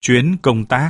chuyến công tác.